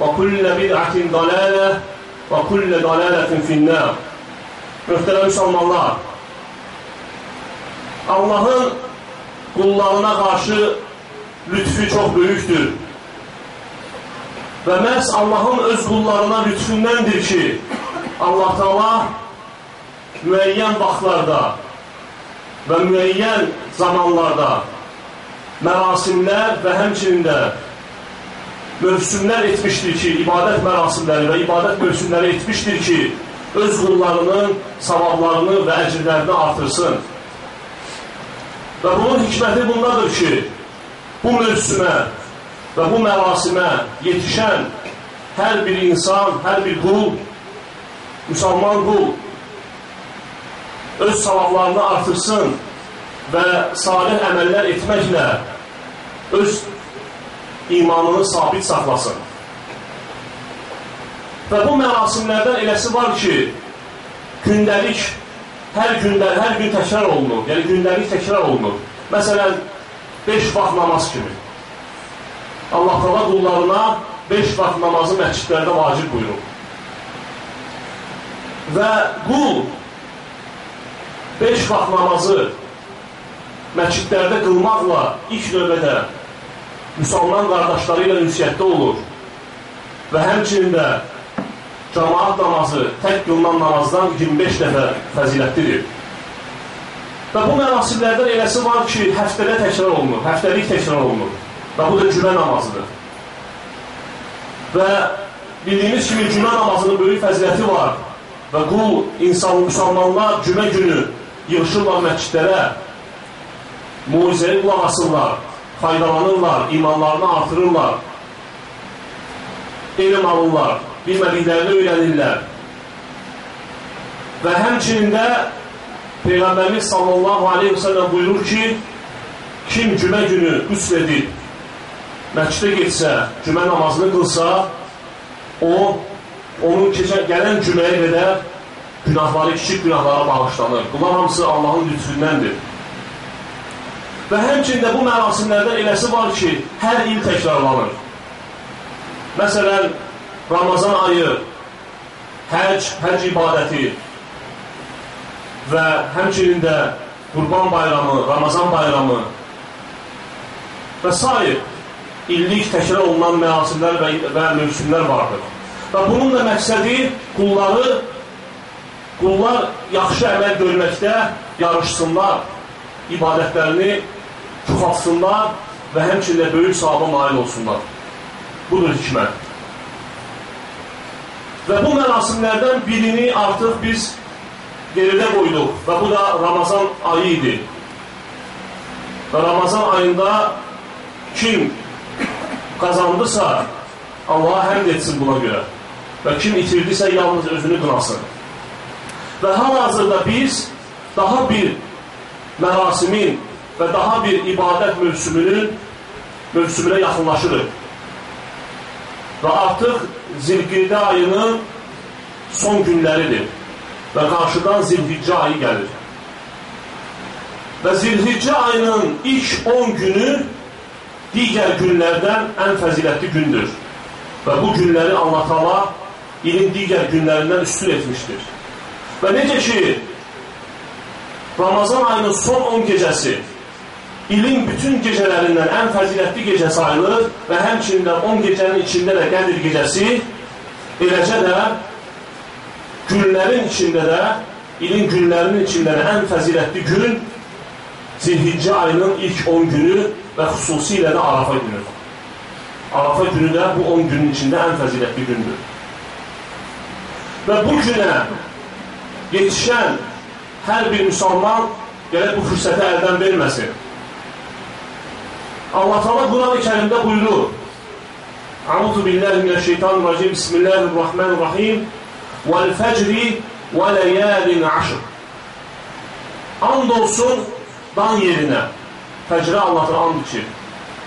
وكل بدعة ضلالة وكل ضلالة في النار Möhtərəm müsəlmanlar, Allahın qullarına qarşı lütfü çox böyükdür. Və məhz Allahın öz qullarına lütfündəndir ki, Allah Taala müəyyən vaxtlarda və müəyyən zamanlarda mərasimlər və həmçinin də mövsümlər etmişdir ki, ibadət mərasimləri və ibadət mövsümləri etmişdir ki, öz qullarının savablarını və əcrlərini artırsın. Və bunun hikməti bundadır ki, bu mövsümə və bu mərasimə yetişən hər bir insan, hər bir qul, müsəlman qul öz savablarını artırsın və salih əməllər etməklə öz imanını sabit saxlasın. Və bu mərasimlərdən eləsi var ki, gündəlik, hər gündə, hər gün təkrar olunur, yəni gündəlik təkrar olunur. Məsələn, 5 vaxt namaz kimi. Allah qala qullarına 5 vaxt namazı məscidlərdə vacib buyurub. Və qul 5 vaxt namazı məscidlərdə qılmaqla ilk növbədə müsəlman qardaşları ilə ünsiyyətdə olur və həmçinin də cəmaat namazı tək qılınan namazdan 25 dəfə fəzilətlidir. Və bu mərasimlərdən eləsi var ki, həftədə təkrar olunur, həftəlik təkrar olunur və bu da cümə namazıdır. Və bildiyimiz kimi cümə namazının böyük fəziləti var və qul, insan, müsəlmanlar cümə günü yığışırlar məscidlərə, muizəli qulaq asırlar, faydalanırlar, imanlarını artırırlar, elm alırlar, bilmədiklərini öyrənirlər. Və həmçinin də Peyğəmbərimiz sallallahu aleyhi və səlləm buyurur ki, kim cümə günü qüsl edib, məscidə getsə, cümə namazını qılsa, o, onun keçən, gələn cüməyə qədər günahları, kiçik günahlara bağışlanır. Bunlar hamısı Allahın lütfündəndir. Və həmçində bu mərasimlərdən eləsi var ki, hər il təkrarlanır. Məsələn, Ramazan ayı, həc, həc ibadəti və həmçinin də Qurban bayramı, Ramazan bayramı və s. illik təkrar olunan mərasimlər və, və mövsümlər vardır. Və bunun da məqsədi qulları, qullar yaxşı əməl görməkdə yarışsınlar, ibadətlərini çoxaltsınlar və həmçində böyük savaba nail olsunlar. Budur hikmət. Və bu mərasimlərdən birini artıq biz geridə qoyduq və bu da Ramazan ayı idi. Və Ramazan ayında kim qazandısa, Allaha həmd etsin buna görə. Və kim itirdisə, yalnız özünü qınasın. Və hal-hazırda biz daha bir mərasimin və daha bir ibadət mövsümünün mövsümünə yaxınlaşırıq. və artıq zilqidə ayının son günləridir və qarşıdan zilhiccə ayı gəlir. Və zilhiccə ayının ilk 10 günü digər günlərdən ən fəzilətli gündür. Və bu günləri Allah Taala ilin digər günlərindən üstün etmişdir. Və necə ki, Ramazan ayının son 10 gecəsi ilin bütün gecələrindən ən fəzilətli gecə sayılır və həmçində 10 gecənin içində də Qədir gecəsi, eləcə də günlərin içində də, ilin günlərinin içində də ən fəzilətli gün Zilhiccə ayının ilk 10 günü və xüsusilə də Arafa günü. Arafa günü də bu 10 günün içində ən fəzilətli gündür. Və bu günə yetişən hər bir müsəlman gələk bu fürsəti əldən verməsin. Allah Teala Quran-ı Kərimdə buyurur: Əuzu billahi mineşşeytanirracim. Bismillahirrahmanirrahim. Vel fecri ve leyalin aşr. And olsun dan yerinə. Fəcrə Allah'ın and içir.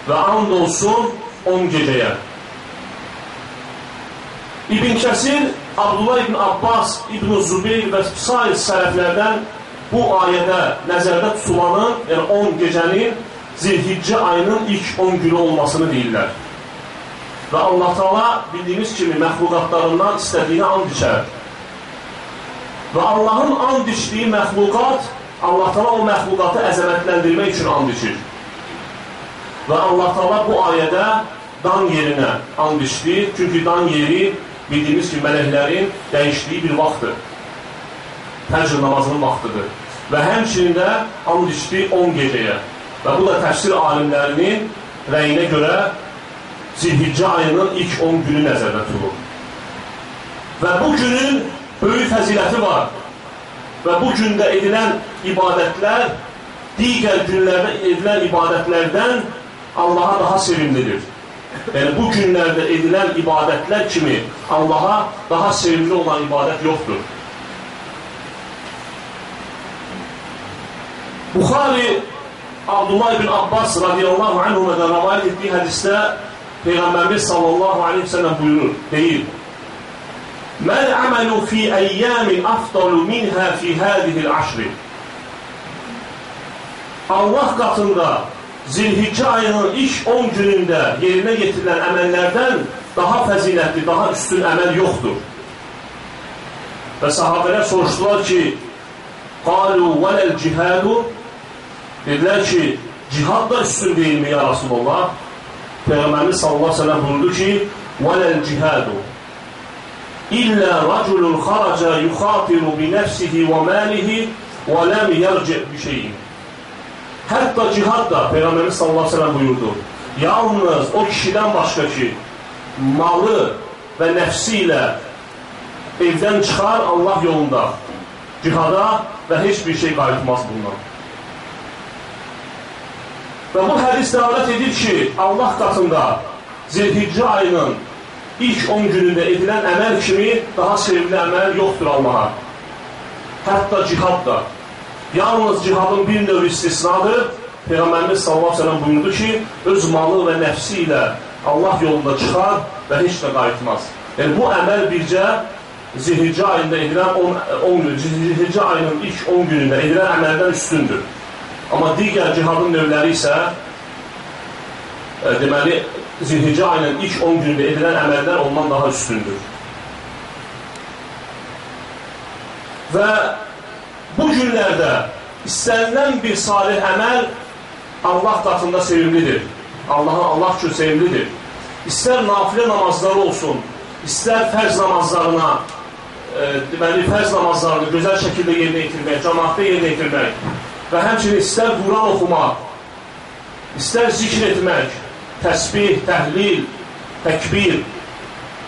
Və and olsun 10 gecəyə. İbn Kəsir, Abdullah ibn Abbas, İbn Zubeyr və sair sələflərdən bu ayədə nəzərdə tutulanın, yəni 10 gecənin Zilhiccə ayının ilk 10 günü olmasını deyirlər. Və Allah Taala bildiyimiz kimi məxluqatlarından istədiyini and içər. Və Allahın and içdiyi məxluqat Allah Taala o məxluqatı əzəmətləndirmək üçün and içir. Və Allah Taala bu ayədə dan yerinə and içdi. Çünki dan yeri bildiyimiz kimi mələklərin dəyişdiyi bir vaxtdır. Fəcr namazının vaxtıdır. Və həmçinin də and içdi 10 gecəyə. Və bu da təfsir alimlərinin rəyinə görə Zilhiccə ayının ilk 10 günü nəzərdə tutulur. Və bu günün böyük fəziləti var. Və bu gündə edilən ibadətlər digər günlərdə edilən ibadətlərdən Allaha daha sevimlidir. Yəni bu günlərdə edilən ibadətlər kimi Allaha daha sevimli olan ibadət yoxdur. Buxari Abdullah ibn Abbas radiyallahu anhuma'dan rivayet ettiği hadiste Peygamberimiz sallallahu aleyhi ve sellem buyurur, değil. Mel amelu fi eyyamin afdalu minha fi hadihil aşri. Allah katında Zilhicce ayının ilk 10 günündə yerinə yetirilən əməllərdən daha fəzilətli, daha üstün əməl yoxdur. Və sahabələr soruşdular ki, qalu vələl cihadu Dedilər ki, cihad da üstün deyilmi ya Rasulullah? Peyğəmbərimiz sallallahu aleyhi ve sellem buyurdu ki, وَلَا الْجِهَادُ إِلَّا رَجُلٌ خَرَجَ يُخَاطِرُ بِنَفْسِهِ وَمَالِهِ وَلَمْ يَرْجِعْ بِشَيْءٍ Hətta cihad da Peyğəmbərimiz sallallahu aleyhi ve sellem buyurdu. Yalnız o kişidən başqa ki, malı və nəfsi ilə evdən çıxar Allah yolunda cihada və heç bir şey qayıtmaz bundan. Və bu hədis dəvət edir ki, Allah qatında Zilhiccə ayının ilk 10 günündə edilən əməl kimi daha sevimli əməl yoxdur Allaha. Hətta cihad da. Yalnız cihadın bir növ istisnadır. Peyğəmbərimiz sallallahu əleyhi buyurdu ki, öz malı və nəfsi ilə Allah yolunda çıxar və heç də qayıtmaz. Yəni bu əməl bircə Zilhiccə ayında edilən 10 10 gün, Zilhiccə ayının ilk 10 günündə edilən əməldən üstündür. Amma digər cihadın növləri isə e, deməli Zilhicə ayının ilk 10 günündə edilən əməllər ondan daha üstündür. Və bu günlərdə istənilən bir salih əməl Allah qatında sevimlidir. Allaha Allah üçün sevimlidir. İstər nafilə namazları olsun, istər fərz namazlarına, e, deməli fərz namazlarını gözəl şəkildə yerinə yetirmək, cəmaatda yerinə yetirmək, və həmçinin istər Quran oxumaq, istər zikr etmək, təsbih, təhlil, təkbir,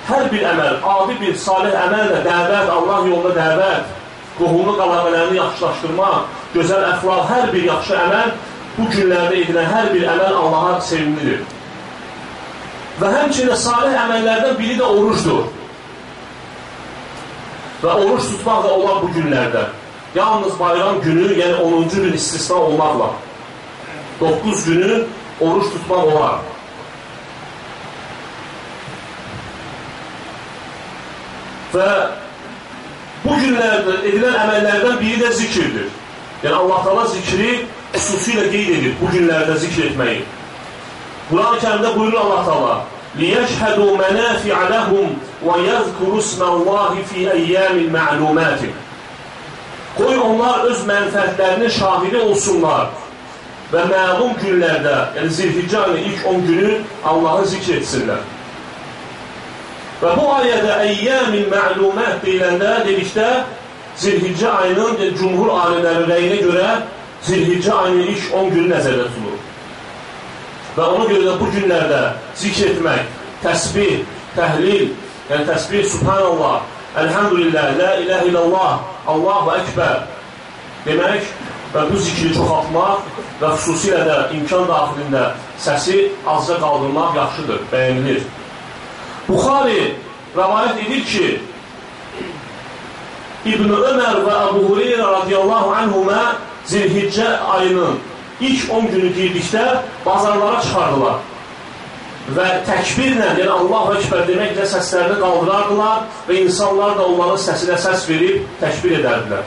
hər bir əməl, adi bir salih əməllə dəvət, Allah yolunda dəvət, qohumluq əlaqələrini yaxşılaşdırmaq, gözəl əxlaq, hər bir yaxşı əməl bu günlərdə edilən hər bir əməl Allaha sevimlidir. Və həmçinin salih əməllərdən biri də orucdur. Və oruç tutmaq da olar bu günlərdə. Yalnız bayram günü, yəni 10-cu gün istisna olmaqla 9 günü oruç tutmaq olar. Və bu günlərdə edilən əməllərdən biri də zikirdir. Yəni Allah Taala zikri xüsusilə qeyd edib bu günlərdə zikr etməyi. Quran-ı Kərimdə buyurur Allah Taala: "Liyəşhədu mənafi'a lahum və yəzkuru ismallahi fi ayyamin ma'lumat." Qoy onlar öz mənfəətlərinin şahidi olsunlar və məlum günlərdə, yəni Zilhiccə ayının ilk 10 günü Allahı zikr etsinlər. Və bu ayədə əyyəmin məlumət deyiləndə, dedikdə Zilhiccə ayının yəni, cumhur alimləri rəyinə görə Zilhiccə ayının ilk 10 günü nəzərdə tutulur. Və ona görə də bu günlərdə zikr etmək, təsbih, təhlil, yəni təsbih, subhanallah, əlhəmdülillah, la ilahe illallah, Allahu əkbər demək və bu zikri çoxaltmaq və xüsusilə də imkan daxilində səsi azca qaldırmaq yaxşıdır, bəyənilir. Buxari rəvayət edir ki, İbn Ömər və Əbu Hureyra radiyallahu anhumə Zilhiccə ayının ilk 10 günü girdikdə bazarlara çıxardılar və təkbirlə, yəni Allahu Ekber deməklə səslərini qaldırardılar və insanlar da onların səsinə səs verib təkbir edərdilər.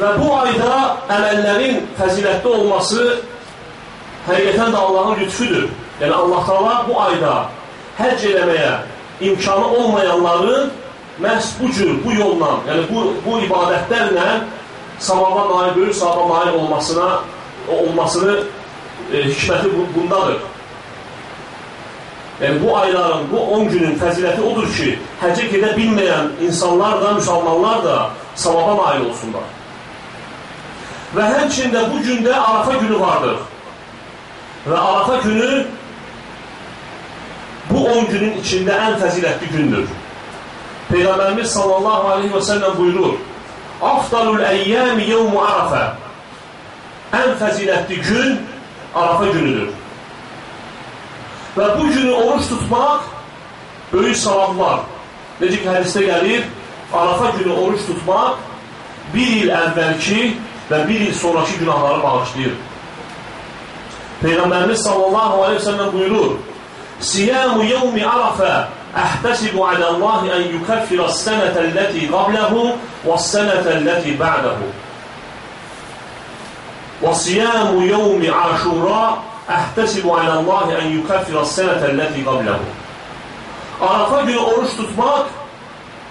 Və bu ayda əməllərin fəzilətli olması həqiqətən də Allahın lütfüdür. Yəni Allah Taala bu ayda həcc eləməyə imkanı olmayanların məhz bu cür, bu yolla, yəni bu, bu ibadətlərlə savaba nail, böyük savaba nail olmasına olmasını e, hikməti bundadır. Yəni bu ayların, bu 10 günün fəziləti odur ki, həcə gedə bilməyən insanlar da, müsəlmanlar da savaba nail olsunlar. Və həmçində bu gündə Arafa günü vardır. Və Arafa günü bu 10 günün içində ən fəzilətli gündür. Peyğəmbərimiz sallallahu aleyhi və səlləm buyurur, Afdalul əyyəmi yevmu Arafə Ən fəzilətli gün Arafa günüdür. Və bu günü oruç tutmaq böyük savab var. Necə ki, hədisdə gəlir, Arafa günü oruç tutmaq bir il əvvəlki və bir il sonraki günahları bağışlayır. Peyğəmbərimiz sallallahu aleyhi ve sellem buyurur, Siyamu yevmi arafə əhtəsibu aləllahi ən yukəffirə sənətəlləti qabləhu və sənətəlləti bə'dəhu. Və siyamu yevmi aşura əhtəsibu aləllahi ən yukəffirə sənətəlləti qabləhu. Arafa günü oruç tutmaq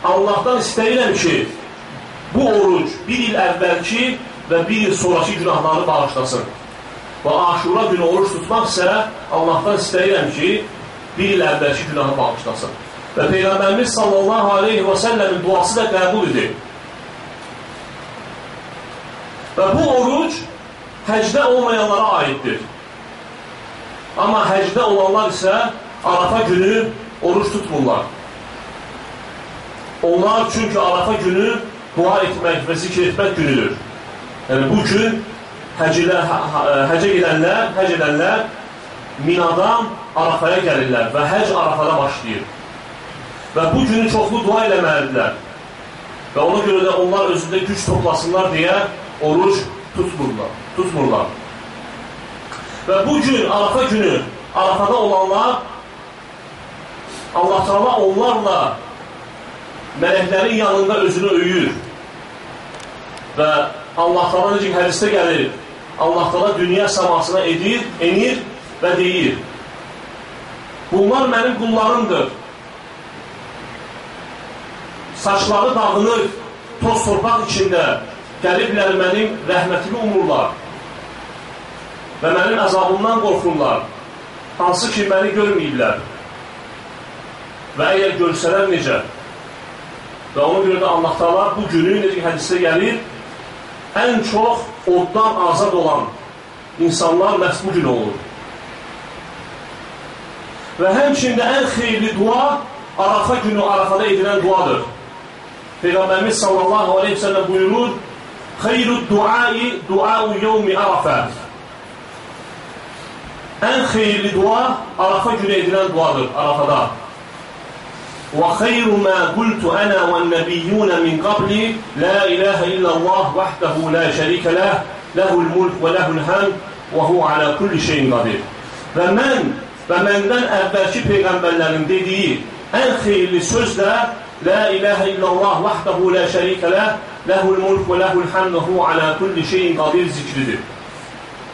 Allahdan istəyirəm ki, bu oruc bir il əvvəlki və bir il sonraki günahları bağışlasın. Və aşura günü oruç tutmaq isə Allahdan istəyirəm ki, bir il əvvəlki günahı bağışlasın. Və Peyğəmbərimiz sallallahu aleyhi və səlləmin duası da qəbul edir. Və bu oruc həcdə olmayanlara aiddir. Amma həcdə olanlar isə Arafa günü oruç tutmurlar. Onlar çünki Arafa günü dua etmək və zikr etmək günüdür. Yəni bu gün həcə, həcə gedənlər, həc edənlər Minadan Arafaya gəlirlər və həc Arafada başlayır. Və bu günü çoxlu dua eləməlidirlər. Və ona görə də onlar özündə güc toplasınlar deyə oruç tutmurlar. Tutmurlar. Və bu gün, Arafa günü, Arafada olanlar Allah Teala onlarla mələklərin yanında özünü öyür və Allah Taala necə hədisdə gəlir, Allah Taala dünya səmasına edir, enir və deyir: Bunlar mənim qullarımdır. Saçları dağınır, toz torpaq içində gəliblər mənim rəhmətimi umurlar və mənim əzabımdan qorxurlar, hansı ki, məni görməyiblər və əgər görsələr necə? Və ona görə də Allah Taala bu günü, necə hədisdə gəlir, ən çox oddan azad olan insanlar məhz bu gün olur. Və həmçində ən xeyirli dua Arafa günü Arafada edilən duadır. Peyğəmbərimiz sallallahu aleyhi ve sellem buyurur, Xeyrü duai duau yevmi Arafə. Ən xeyirli dua Arafa günü edilən duadır Arafada. وخير ما قلت أنا والنبيون من قبلي لا إله إلا الله وحده لا شريك له له الملك وله الحمد وهو على كل şeyin qadir. Və mən və məndən əvvəlki peyğəmbərlərin dediyi ən xeyirli söz də Lə iləhə illallah vəhdəhu lə şərikə ləh, ləhul mulk və ləhul həmdəhu alə kulli şeyin qadir zikridir.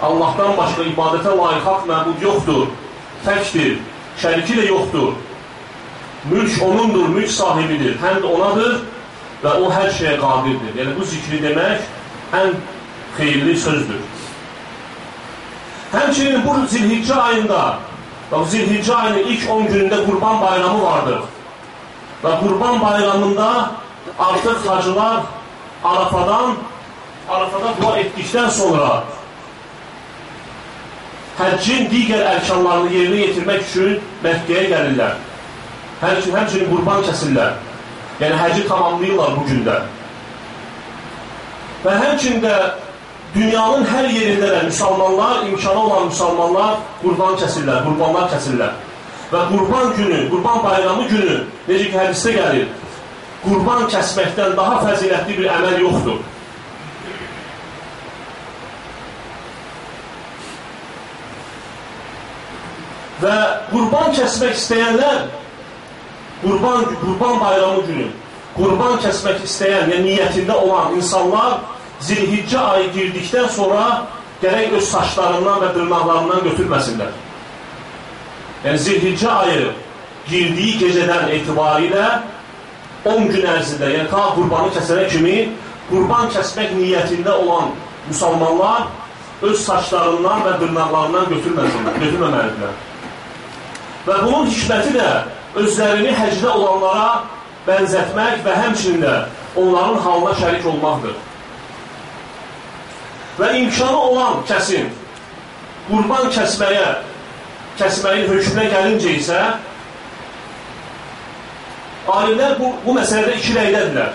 Allahdan başqa ibadətə layiq haqq məbud yoxdur, təkdir, şəriki də yoxdur. Mülk onundur, mülk sahibidir, həmd onadır və o hər şeyə qadirdir. Yəni, bu zikri demək ən xeyirli sözdür. Həmçinin bu zilhiccə ayında, bu zilhiccə ayının ilk 10 günündə qurban bayramı vardır. Və qurban bayramında artıq hacılar Arafadan, Arafada dua etdikdən sonra həccin digər ərkanlarını yerinə yetirmək üçün Məkkəyə gəlirlər. Həmçinin, həmçinin qurban kəsirlər. Yəni, həcci tamamlayırlar bu gündə. Və həmçində dünyanın hər yerində də müsəlmanlar, imkanı olan müsəlmanlar qurban kəsirlər, qurbanlar kəsirlər. Və qurban günü, qurban bayramı günü, necə ki, hədisdə gəlir, qurban kəsməkdən daha fəzilətli bir əməl yoxdur. Və qurban kəsmək istəyənlər qurban, qurban bayramı günü qurban kəsmək istəyən, yəni niyyətində olan insanlar zilhiccə ayı girdikdən sonra gərək öz saçlarından və dırnaqlarından götürməsinlər. Yəni zilhiccə ayı girdiyi gecədən etibarilə 10 gün ərzində, yəni ta qurbanı kəsənə kimi qurban kəsmək niyyətində olan müsəlmanlar öz saçlarından və dırnaqlarından götürməsinlər, götürməməlidirlər. Və bunun hikməti də özlərini həcdə olanlara bənzətmək və həmçinin də onların halına şərik olmaqdır. Və imkanı olan kəsin qurban kəsməyə, kəsməyin hökmünə gəlincə isə alimlər bu, bu məsələdə iki rəydədirlər.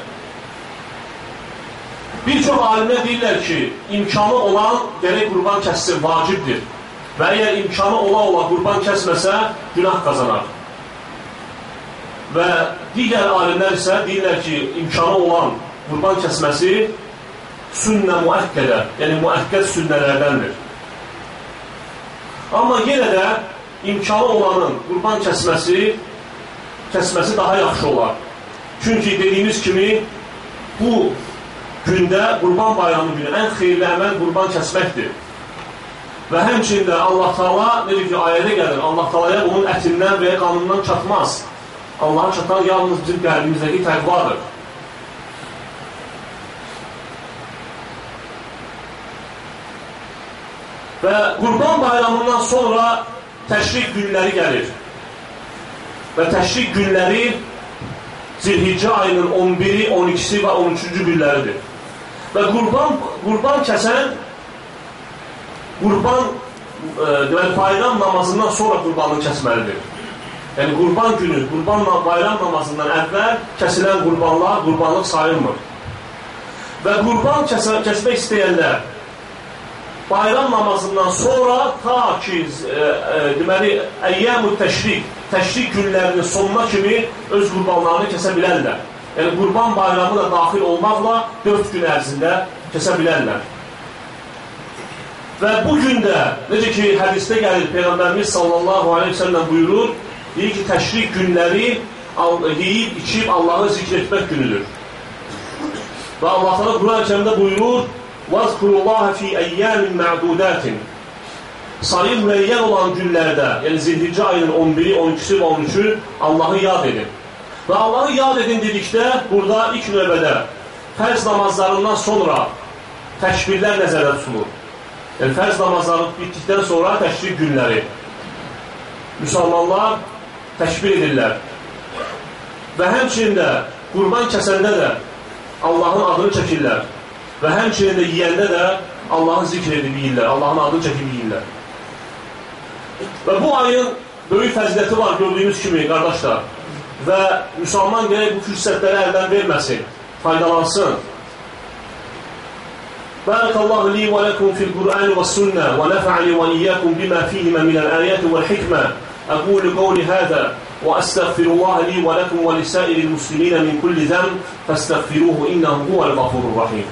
Bir çox alimlər deyirlər ki, imkanı olan gərək qurban kəssin, vacibdir. Və əgər imkanı ola-ola qurban kəsməsə, günah qazanar. Və digər alimlər isə deyirlər ki, imkanı olan qurban kəsməsi sünnə müəkkədə, yəni müəkkəd sünnələrdəndir. Amma yenə də imkanı olanın qurban kəsməsi kəsməsi daha yaxşı olar. Çünki dediyimiz kimi bu gündə qurban bayramı günü ən xeyirli əməl qurban kəsməkdir. Və həmçində Allah Taala necə ki ayədə gəlir, Allah Taalaya onun ətindən və ya qanından çatmaz. Allaha çatan yalnız bizim qəlbimizdəki təqvadır. Və Qurban bayramından sonra təşrik günləri gəlir. Və təşrik günləri Zilhiccə ayının 11-i, 12-si və 13-cü günləridir. Və qurban, qurban kəsən qurban e, deməli bayram namazından sonra qurbanı kəsməlidir. Yəni qurban günü, qurban bayram namazından əvvəl kəsilən qurbanlar qurbanlıq sayılmır. Və qurban kəsə, kəsmək istəyənlər bayram namazından sonra ta ki e, e, deməli əyyəmü təşrik, təşrik günlərinin sonuna kimi öz qurbanlarını kəsə bilərlər. Yəni qurban bayramı da daxil olmaqla 4 gün ərzində kəsə bilərlər. Və bu gün də, necə ki, hədisdə gəlir, Peyğəmbərimiz sallallahu aleyhi ve sellem buyurur, deyir ki, təşrik günləri yeyib, içib Allahı zikr etmək günüdür. Və Allah sana Quran-ı kərimdə buyurur, وَذْكُرُ اللّٰهَ ف۪ي اَيَّامٍ مَعْدُودَاتٍ Sayı müəyyən olan günlərdə, yəni zilhiccə ayının 11-i, 12-si və 13-ü Allahı yad edin. Və Allahı yad edin dedikdə, burada ilk növbədə fərz namazlarından sonra təkbirlər nəzərdə tutulur. Yəni, fərz namazları bitdikdən sonra təşrik günləri. Müsəlmanlar təşbir edirlər. Və həmçinin də qurban kəsəndə də Allahın adını çəkirlər. Və həmçinin də yiyəndə də Allahın zikr edib yiyirlər, Allahın adını çəkib yiyirlər. Və bu ayın böyük fəziləti var gördüyünüz kimi, qardaşlar. Və müsəlman gələk bu fürsətləri əldən verməsin, faydalansın. بارك الله لي ولكم في القرآن والسنة ونفعني وإياكم بما فيهما من الآيات والحكمة. أقول قولي هذا وأستغفر الله لي ولكم ولسائر المسلمين من كل ذنب فاستغفروه إنه هو الغفور الرحيم.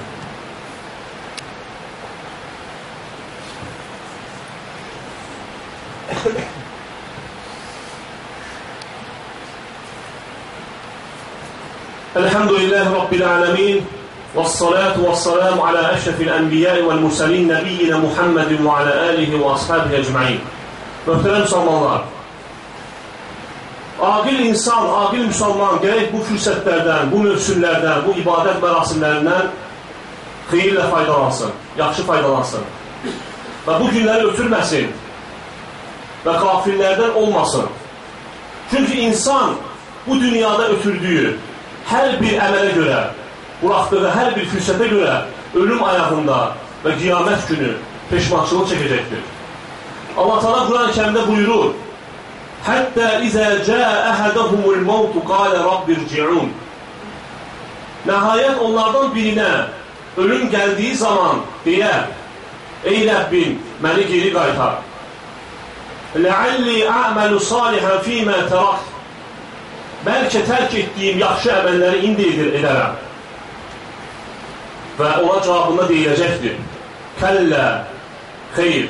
الحمد لله رب العالمين والصلاة والسلام على أشرف الأنبياء والمرسلين نبينا محمد وعلى آله وأصحابه أجمعين Möhtərəm müsəlmanlar, aqil insan, aqil müsəlman gərək bu fürsətlərdən, bu mövsümlərdən, bu ibadət mərasimlərindən xeyirlə faydalansın, yaxşı faydalansın və bu günləri ötürməsin və qafillərdən olmasın. Çünki insan bu dünyada ötürdüyü hər bir əmələ görə, buraxdığı hər bir fürsətə görə ölüm ayağında və qiyamət günü peşmançılıq çəkəcəkdir. Allah Teala Quran-ı Kərimdə buyurur: "Hətta izə cəə əhədəhumul mautu qalə rabbirci'un." Nəhayət onlardan birinə ölüm gəldiyi zaman deyə: "Ey Rəbbim, məni geri qaytar." Ləalli a'malu salihan fīmā tərakt bəlkə tərk etdiyim yaxşı əməlləri indi edir, edərəm. Və ona cavabında deyiləcəkdir. Kəllə, xeyr,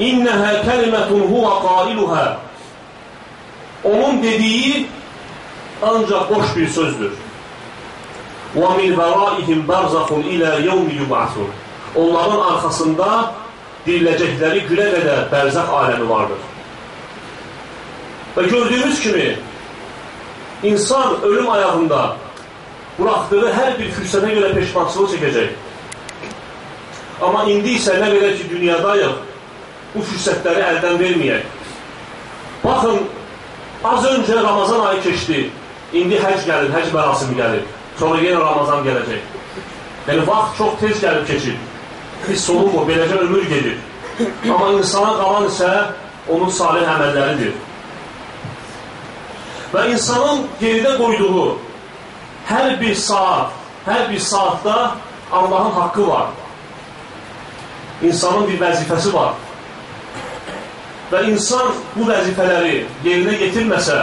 innəhə kəlimətun huvə qailuhə. Onun dediyi ancaq boş bir sözdür. Min vəraihim bərzəxun ilə yevmi yub'asun. Onların arxasında diriləcəkləri günə qədər bərzəx aləmi vardır. Və gördüyümüz kimi İnsan ölüm ayağında buraxdığı hər bir fürsətə görə peşmançılıq çəkəcək. Amma indi isə nə qədər ki, dünyadayıq, bu fürsətləri əldən verməyək. Baxın, az öncə Ramazan ayı keçdi, indi həc gəlir, həc mərasimi gəlir, sonra yenə Ramazan gələcək. Yəni, vaxt çox tez gəlib keçir, hiss olunmur, beləcə ömür gedir. Amma insana qalan isə onun salih əməlləridir. Və insanın geridə qoyduğu hər bir saat, hər bir saatda Allahın haqqı var. İnsanın bir vəzifəsi var. Və insan bu vəzifələri yerinə getirməsə,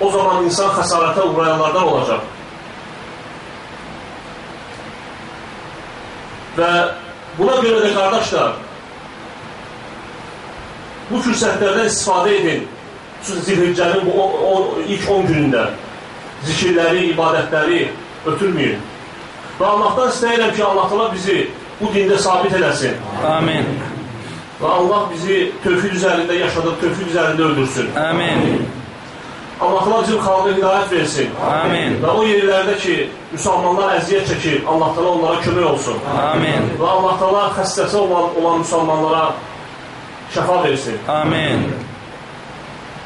o zaman insan xəsarətə uğrayanlardan olacaq. Və buna görə də qardaşlar, bu fürsətlərdən istifadə edin. Zilhiccənin bu o, o, ilk 10 günündə zikirləri, ibadətləri ötürməyin. Və Allahdan istəyirəm ki, Allah təala bizi bu dində sabit eləsin. Amin. Və Allah bizi tövhid üzərində yaşadıb, tövhid üzərində öldürsün. Amin. Allah təala bizim xalqa hidayət versin. Amin. Və o yerlərdə ki, müsəlmanlar əziyyət çəkir, Allah təala onlara kömək olsun. Amin. Və Allah təala xəstəsi olan, olan müsəlmanlara şəfa versin. Amin.